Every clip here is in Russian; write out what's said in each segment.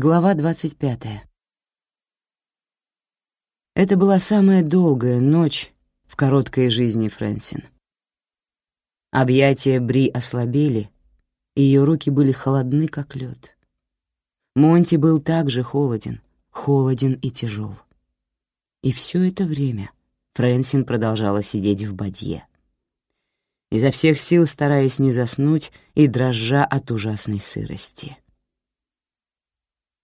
Глава 25. Это была самая долгая ночь в короткой жизни Фрэнсин. Объятия Бри ослабели, и ее руки были холодны, как лед. Монти был также холоден, холоден и тяжел. И все это время Фрэнсин продолжала сидеть в бадье. Изо всех сил стараясь не заснуть и дрожа от ужасной сырости.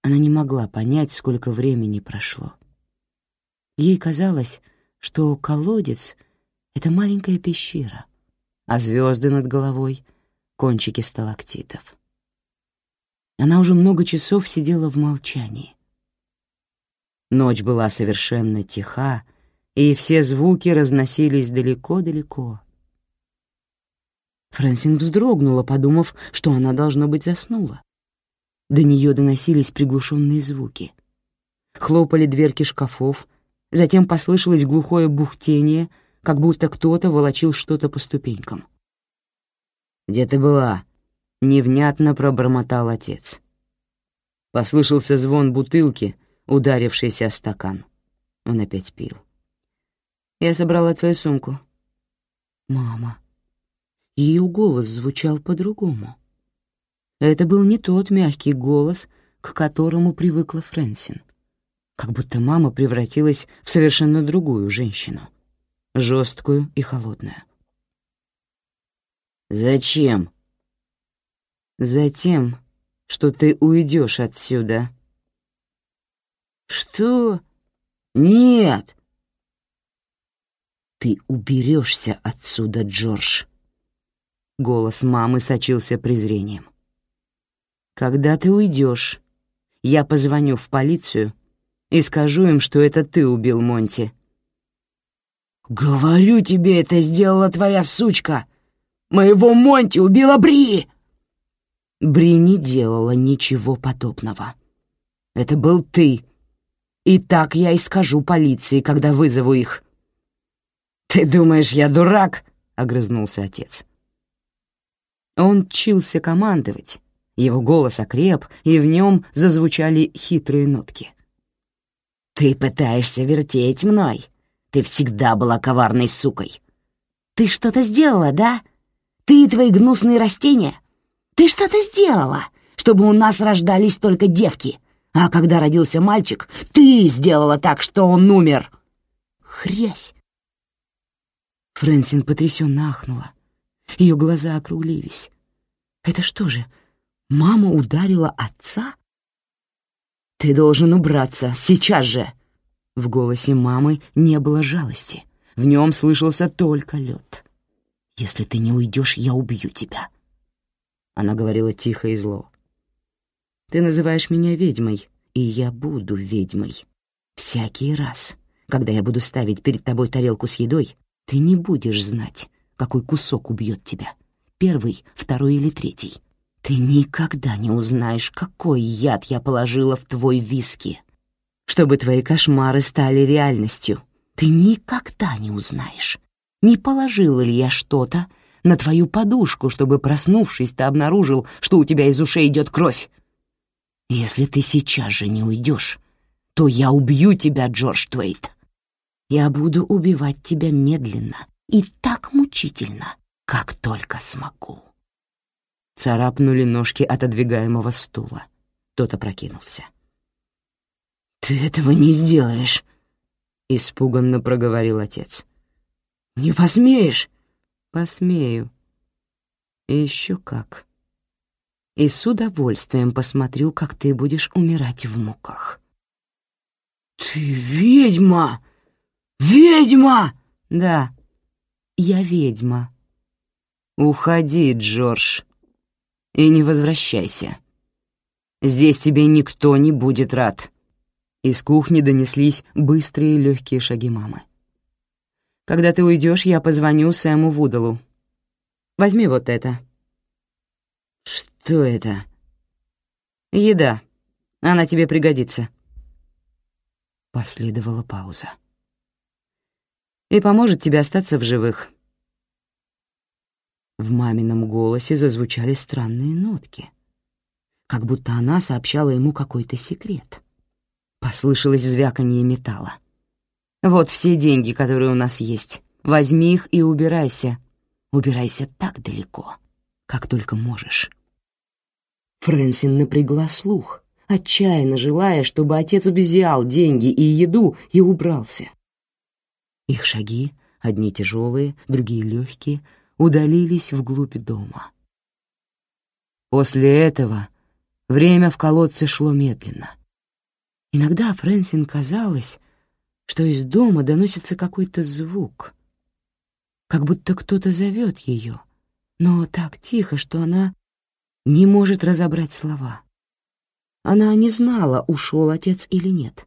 Она не могла понять, сколько времени прошло. Ей казалось, что колодец — это маленькая пещера, а звезды над головой — кончики сталактитов. Она уже много часов сидела в молчании. Ночь была совершенно тиха, и все звуки разносились далеко-далеко. Фрэнсин вздрогнула, подумав, что она, должно быть, заснула. До нее доносились приглушенные звуки. Хлопали дверки шкафов, затем послышалось глухое бухтение, как будто кто-то волочил что-то по ступенькам. «Где ты была?» — невнятно пробормотал отец. Послышался звон бутылки, ударившийся о стакан. Он опять пил. «Я собрала твою сумку». «Мама». Ее голос звучал по-другому. Это был не тот мягкий голос, к которому привыкла Фрэнсин. Как будто мама превратилась в совершенно другую женщину, жесткую и холодную. «Зачем?» «Затем, что ты уйдешь отсюда». «Что? Нет!» «Ты уберешься отсюда, Джордж!» Голос мамы сочился презрением. Когда ты уйдешь, я позвоню в полицию и скажу им, что это ты убил Монти. «Говорю тебе, это сделала твоя сучка! Моего Монти убила Бри!» Бри не делала ничего подобного. Это был ты. И так я и скажу полиции, когда вызову их. «Ты думаешь, я дурак?» — огрызнулся отец. Он чился командовать, его голос окреп, и в нем зазвучали хитрые нотки. «Ты пытаешься вертеть мной. Ты всегда была коварной сукой. Ты что-то сделала, да? Ты и твои гнусные растения? Ты что-то сделала, чтобы у нас рождались только девки. А когда родился мальчик, ты сделала так, что он умер. Хрясь!» Фрэнсин потрясенно ахнула. Ее глаза округлились. «Это что же, Мама ударила отца? «Ты должен убраться, сейчас же!» В голосе мамы не было жалости. В нем слышался только лед. «Если ты не уйдешь, я убью тебя!» Она говорила тихо и зло. «Ты называешь меня ведьмой, и я буду ведьмой. Всякий раз, когда я буду ставить перед тобой тарелку с едой, ты не будешь знать, какой кусок убьет тебя. Первый, второй или третий. Ты никогда не узнаешь, какой яд я положила в твой виски. Чтобы твои кошмары стали реальностью, ты никогда не узнаешь, не положила ли я что-то на твою подушку, чтобы, проснувшись, ты обнаружил, что у тебя из ушей идет кровь. Если ты сейчас же не уйдешь, то я убью тебя, Джордж Твейт. Я буду убивать тебя медленно и так мучительно, как только смогу. Царапнули ножки отодвигаемого стула. Тот опрокинулся. «Ты этого не сделаешь», — испуганно проговорил отец. «Не посмеешь?» «Посмею. И еще как. И с удовольствием посмотрю, как ты будешь умирать в муках». «Ты ведьма! Ведьма!» «Да, я ведьма». «Уходи, Джордж», и не возвращайся. Здесь тебе никто не будет рад». Из кухни донеслись быстрые легкие шаги мамы. «Когда ты уйдешь, я позвоню Сэму Вудалу. Возьми вот это». «Что это?» «Еда. Она тебе пригодится». Последовала пауза. «И поможет тебе остаться в живых». В мамином голосе зазвучали странные нотки. как будто она сообщала ему какой-то секрет. Послышалось звяканье металла. «Вот все деньги, которые у нас есть. Возьми их и убирайся. Убирайся так далеко, как только можешь». Фрэнсин напрягла слух, отчаянно желая, чтобы отец взял деньги и еду и убрался. Их шаги, одни тяжелые, другие легкие, удалились вглубь дома. После этого время в колодце шло медленно. Иногда Фрэнсин казалось, что из дома доносится какой-то звук, как будто кто-то зовет ее, но так тихо, что она не может разобрать слова. Она не знала, ушел отец или нет.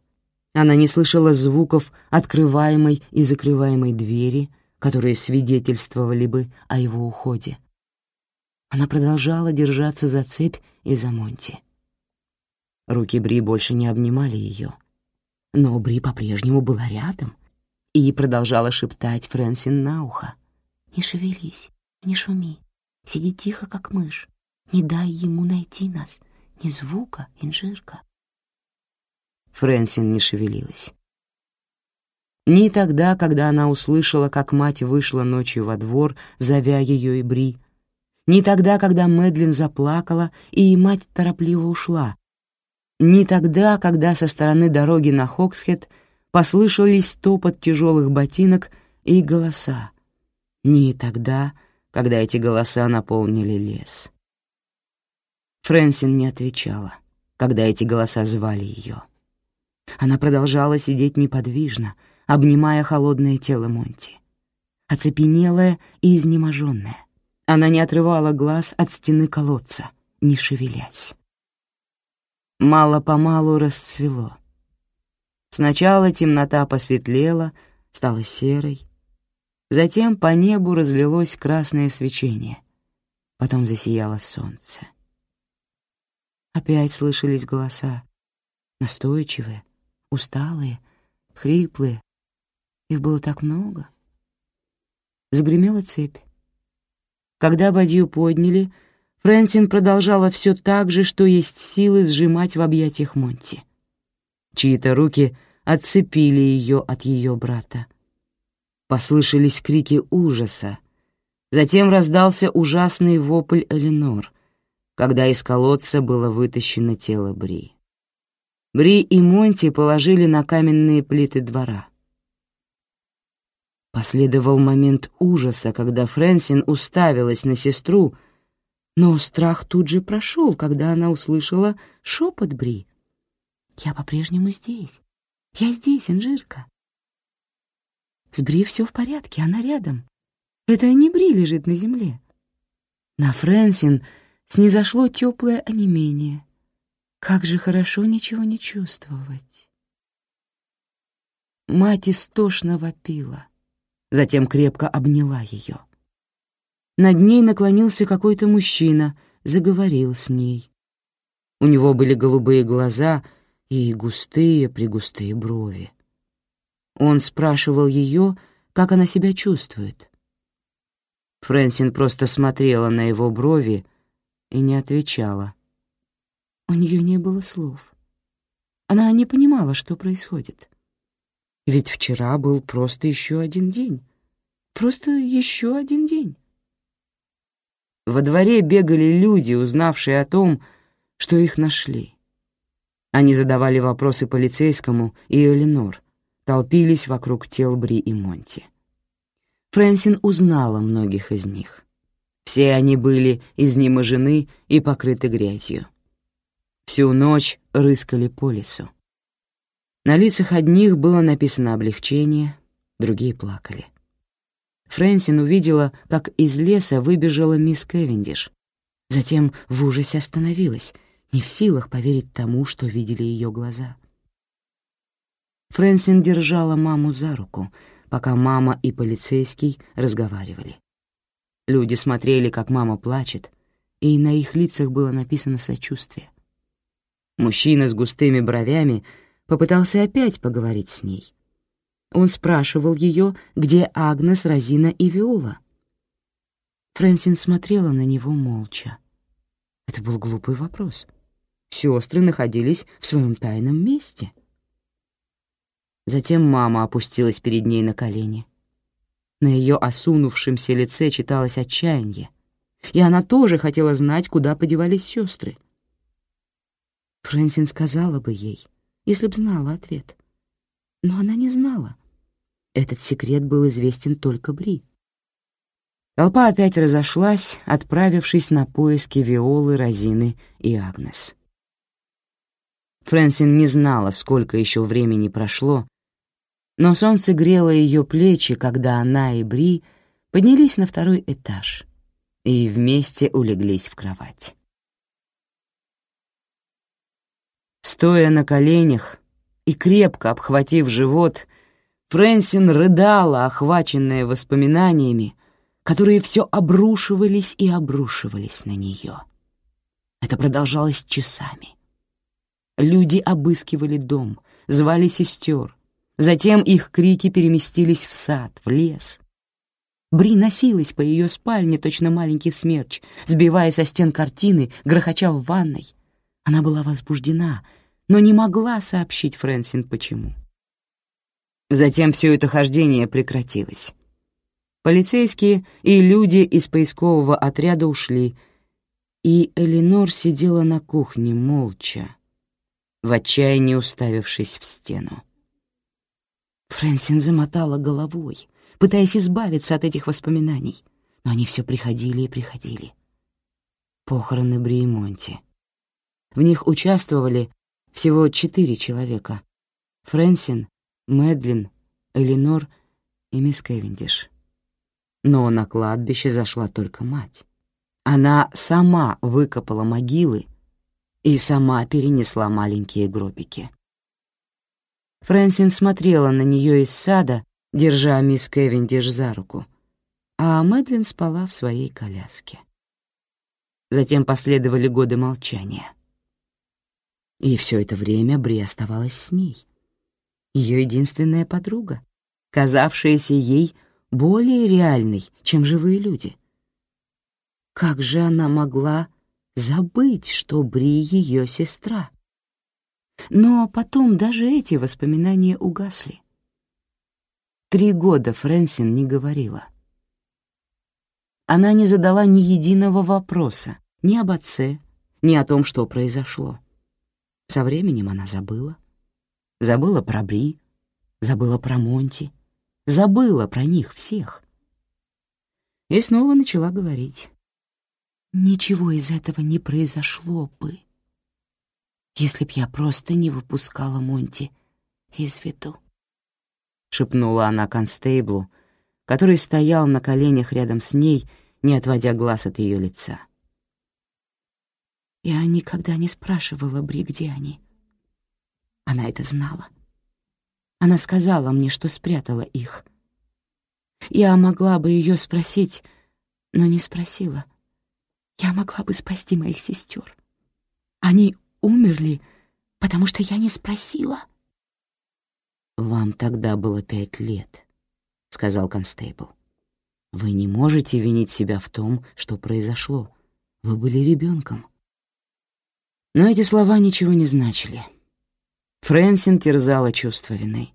Она не слышала звуков открываемой и закрываемой двери, которые свидетельствовали бы о его уходе. Она продолжала держаться за цепь и за Монти. Руки Бри больше не обнимали ее, но Бри по-прежнему была рядом и продолжала шептать Фрэнсин на ухо. «Не шевелись, не шуми, сиди тихо, как мышь, не дай ему найти нас, ни звука, инжирка. Фрэнсин не шевелилась. Ни тогда, когда она услышала, как мать вышла ночью во двор, зовя ее и Бри, ни тогда, когда Мэдлин заплакала, и мать торопливо ушла, ни тогда, когда со стороны дороги на Хоксхед послышались топот тяжелых ботинок и голоса, ни тогда, когда эти голоса наполнили лес. Фрэнсин не отвечала, когда эти голоса звали ее. Она продолжала сидеть неподвижно, обнимая холодное тело Монти. Оцепенелая и изнеможенная. Она не отрывала глаз от стены колодца, не шевелясь. Мало-помалу расцвело. Сначала темнота посветлела, стала серой. Затем по небу разлилось красное свечение. Потом засияло солнце. Опять слышались голоса, настойчивые, усталые, хриплые. Их было так много. Загремела цепь. Когда бадью подняли, Фрэнсин продолжала все так же, что есть силы сжимать в объятиях Монти. Чьи-то руки отцепили ее от ее брата. Послышались крики ужаса. Затем раздался ужасный вопль Эленор, когда из колодца было вытащено тело Бри. Бри и Монти положили на каменные плиты двора. Последовал момент ужаса, когда Фрэнсин уставилась на сестру, но страх тут же прошел, когда она услышала шепот Бри. «Я по-прежнему здесь. Я здесь, Инжирка». С Бри все в порядке, она рядом. Это не Бри лежит на земле. На Фрэнсин снизошло теплое онемение. Как же хорошо ничего не чувствовать. Мать истошно вопила, затем крепко обняла ее. Над ней наклонился какой-то мужчина, заговорил с ней. У него были голубые глаза и густые-пригустые брови. Он спрашивал ее, как она себя чувствует. Фрэнсин просто смотрела на его брови, и не отвечала. У нее не было слов. Она не понимала, что происходит. Ведь вчера был просто еще один день. Просто еще один день. Во дворе бегали люди, узнавшие о том, что их нашли. Они задавали вопросы полицейскому и Эленор, толпились вокруг тел Бри и Монти. Фрэнсин узнала многих из них. Все они были изнеможены и покрыты грязью. Всю ночь рыскали по лесу. На лицах одних было написано облегчение, другие плакали. Фрэнсин увидела, как из леса выбежала мисс Кевиндиш. Затем в ужасе остановилась, не в силах поверить тому, что видели ее глаза. Фрэнсин держала маму за руку, пока мама и полицейский разговаривали. Люди смотрели, как мама плачет, и на их лицах было написано сочувствие. Мужчина с густыми бровями попытался опять поговорить с ней. Он спрашивал ее, где Агнес, Розина и Виола. Фрэнсин смотрела на него молча. Это был глупый вопрос. Сестры находились в своем тайном месте. Затем мама опустилась перед ней на колени. На ее осунувшемся лице читалось отчаяние, и она тоже хотела знать, куда подевались сестры. Фрэнсин сказала бы ей, если б знала ответ. Но она не знала. Этот секрет был известен только Бри. Толпа опять разошлась, отправившись на поиски Виолы, Розины и Агнес. Фрэнсин не знала, сколько еще времени прошло, но солнце грело ее плечи, когда она и Бри поднялись на второй этаж и вместе улеглись в кровать. Стоя на коленях и крепко обхватив живот, Фрэнсин рыдала, охваченная воспоминаниями, которые все обрушивались и обрушивались на нее. Это продолжалось часами. Люди обыскивали дом, звали сестер, Затем их крики переместились в сад, в лес. Бри носилась по ее спальне, точно маленький смерч, сбивая со стен картины, грохоча в ванной. Она была возбуждена, но не могла сообщить Фрэнсин, почему. Затем все это хождение прекратилось. Полицейские и люди из поискового отряда ушли, и Эленор сидела на кухне молча, в отчаянии уставившись в стену. Фрэнсин замотала головой, пытаясь избавиться от этих воспоминаний, но они все приходили и приходили. Похороны Бри и Монти. В них участвовали всего четыре человека — Фрэнсин, Мэдлин, Эленор и мисс Кевиндиш. Но на кладбище зашла только мать. Она сама выкопала могилы и сама перенесла маленькие гробики. Фрэнсин смотрела на нее из сада, держа мисс Кевиндиш за руку, а Мэдлин спала в своей коляске. Затем последовали годы молчания. И все это время Бри оставалась с ней. Ее единственная подруга, казавшаяся ей более реальной, чем живые люди. Как же она могла забыть, что Бри — ее сестра? Но потом даже эти воспоминания угасли. Три года Фрэнсин не говорила. Она не задала ни единого вопроса ни об отце, ни о том, что произошло. Со временем она забыла. Забыла про Бри, забыла про Монти, забыла про них всех. И снова начала говорить. «Ничего из этого не произошло бы, если б я просто не выпускала Монти из виду. Шепнула она констейблу, который стоял на коленях рядом с ней, не отводя глаз от ее лица. Я никогда не спрашивала Бри, где они. Она это знала. Она сказала мне, что спрятала их. Я могла бы ее спросить, но не спросила. Я могла бы спасти моих сестер. Они умерли, потому что я не спросила». «Вам тогда было пять лет», — сказал констейбл. «Вы не можете винить себя в том, что произошло. Вы были ребенком». Но эти слова ничего не значили. Фрэнсин терзала чувство вины.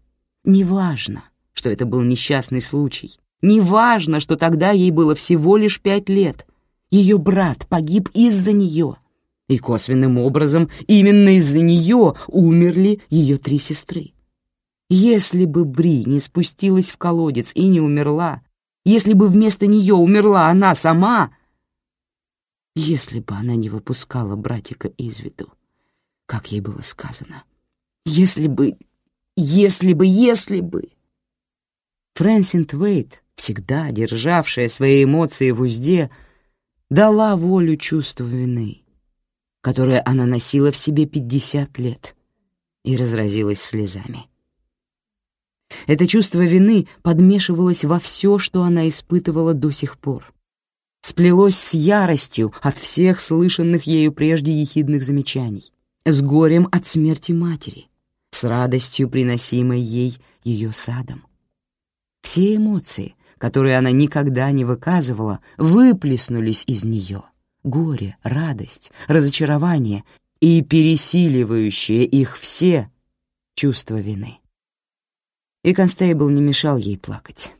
Неважно, что это был несчастный случай. Неважно, что тогда ей было всего лишь пять лет. Ее брат погиб из-за нее. И косвенным образом именно из-за нее умерли ее три сестры. Если бы Бри не спустилась в колодец и не умерла, если бы вместо нее умерла она сама, если бы она не выпускала братика из виду, как ей было сказано, если бы, если бы, если бы... Фрэнсин Твейт, всегда державшая свои эмоции в узде, дала волю чувству вины — которое она носила в себе 50 лет, и разразилась слезами. Это чувство вины подмешивалось во все, что она испытывала до сих пор. Сплелось с яростью от всех слышанных ею прежде ехидных замечаний, с горем от смерти матери, с радостью, приносимой ей ее садом. Все эмоции, которые она никогда не выказывала, выплеснулись из нее — горе, радость, разочарование и пересиливающее их все чувство вины. И Констейбл не мешал ей плакать.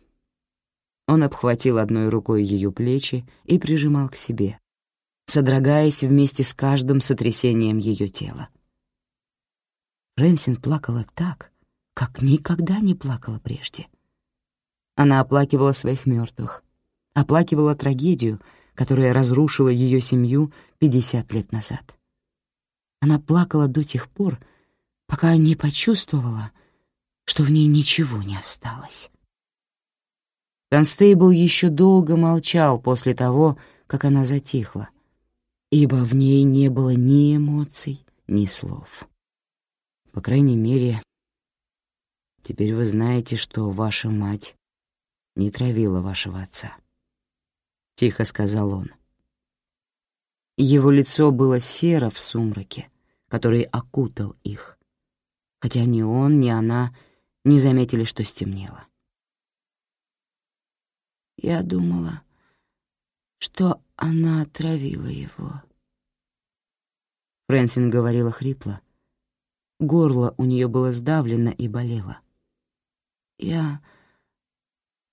Он обхватил одной рукой ее плечи и прижимал к себе, содрогаясь вместе с каждым сотрясением ее тела. Ренсин плакала так, как никогда не плакала прежде. Она оплакивала своих мертвых, оплакивала трагедию, которая разрушила ее семью 50 лет назад. Она плакала до тех пор, пока не почувствовала, что в ней ничего не осталось. Констейбл еще долго молчал после того, как она затихла, ибо в ней не было ни эмоций, ни слов. По крайней мере, теперь вы знаете, что ваша мать не травила вашего отца. Тихо сказал он. Его лицо было серо в сумраке, который окутал их, хотя ни он, ни она не заметили, что стемнело. Я думала, что она отравила его. Фрэнсин говорила хрипло. Горло у нее было сдавлено и болело. Я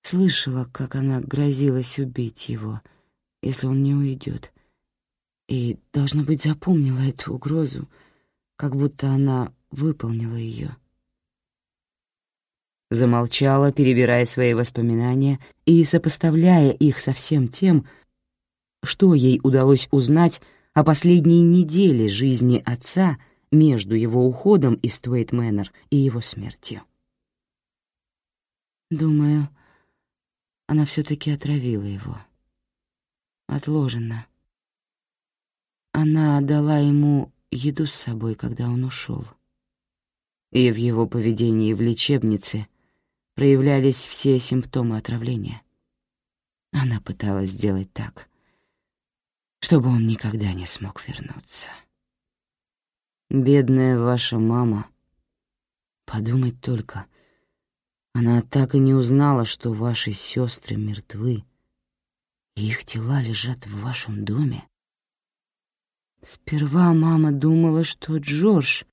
слышала, как она грозилась убить его, если он не уйдет, и, должно быть, запомнила эту угрозу, как будто она выполнила ее замолчала, перебирая свои воспоминания и сопоставляя их со всем тем, что ей удалось узнать о последней неделе жизни отца между его уходом из Туэйт Мэннер и его смертью. Думаю, она все-таки отравила его. Отложено. Она отдала ему еду с собой, когда он ушел. И в его поведении в лечебнице — проявлялись все симптомы отравления. Она пыталась сделать так, чтобы он никогда не смог вернуться. Бедная ваша мама. Подумать только, она так и не узнала, что ваши сестры мертвы, и их тела лежат в вашем доме. Сперва мама думала, что Джордж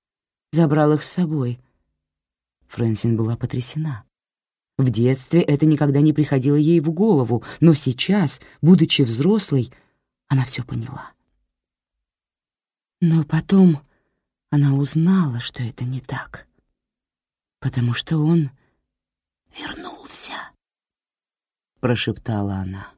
забрал их с собой. Фрэнсин была потрясена. В детстве это никогда не приходило ей в голову, но сейчас, будучи взрослой, она все поняла. Но потом она узнала, что это не так, потому что он вернулся, — прошептала она.